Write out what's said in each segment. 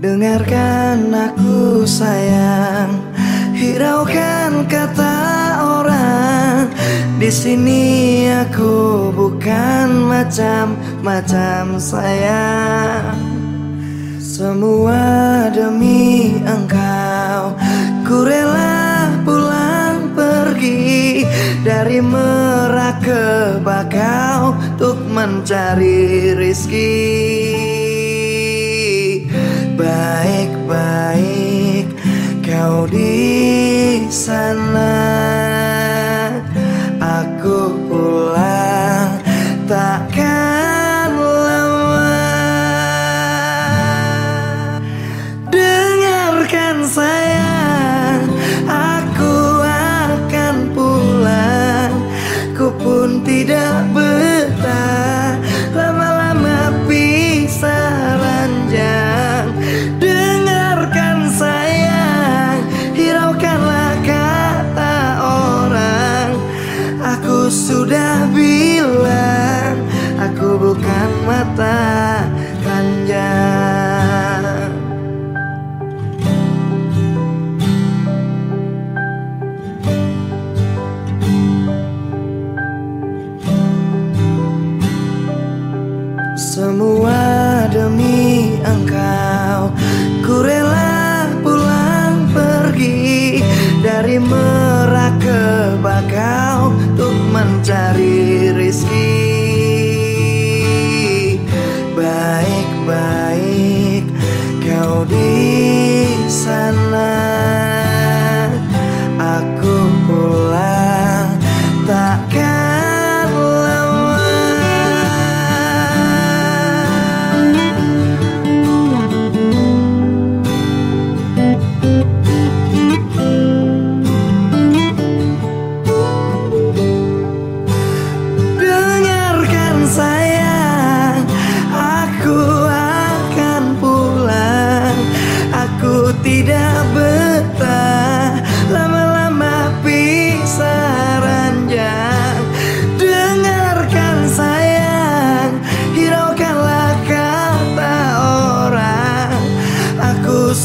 Dengarkan aku sayang. Hiraukan kata orang. Di sini aku bukan macam-macam sayang. Semua demi engkau. Ku rela pulang pergi Dari Merak ke Bakau Untuk mencari rizki sana. Aku pulang takkan lama Dengarkan sayang Aku akan pulang. Ku pun tidak bukan mata keranjang Semua demi engkau Ku rela pulang pergi Dari Merak ke Bakau mencari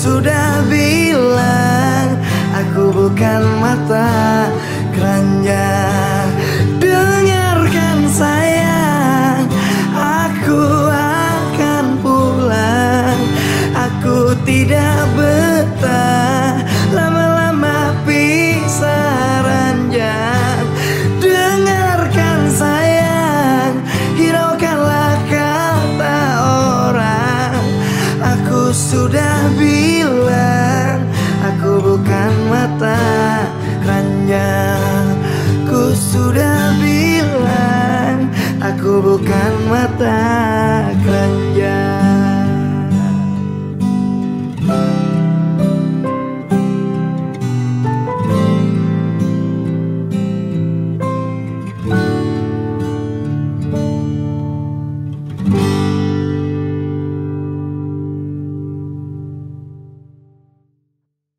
sudah bilang Aku bukan mata keranjang Dengarkan sayang Aku akan pulang. Aku tidak betah Lama-lama pisah ranjang. Dengarkan sayang Hiraukanlah kata orang. Aku sudah bilang bukan mata